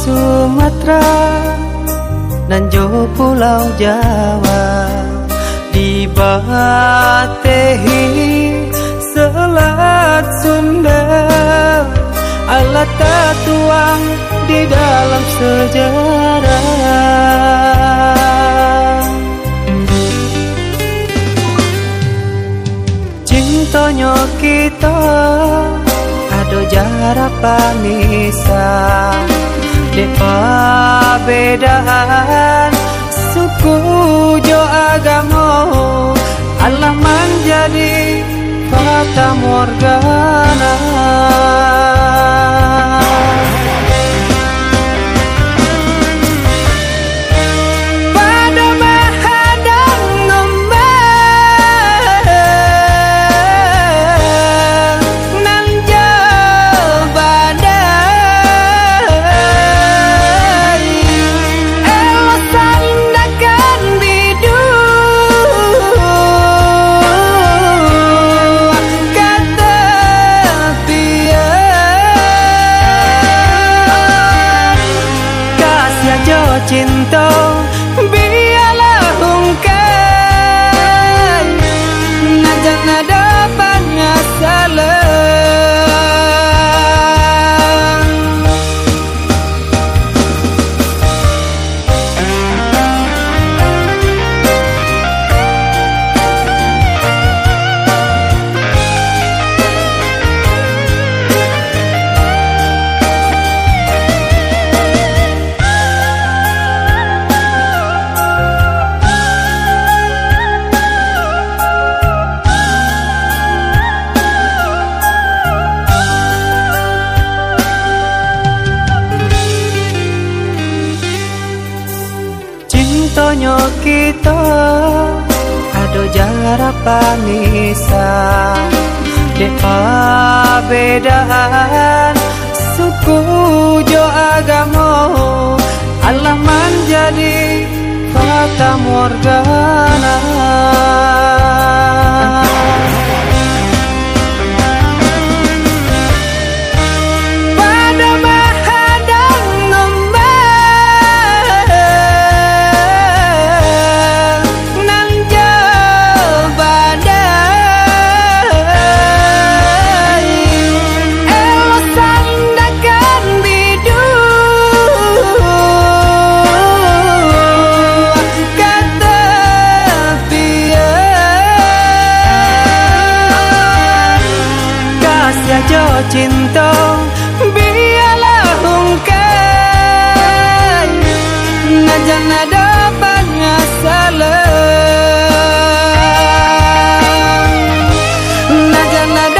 Sumatera dan Jo Pulau Jawa. Di Batehi Selat Sunda alat tuang di dalam sejarah. Cintonya kita ada jarak panisa Depa bedaan suku jo agama Allah menjadi fata morgana Trên Cintonya kita ada jarak panisa. Depa bedaan suku jo agama Allah menjadi fata morgana cho cinta biarlah ungkai najan ada penyesalan najan ada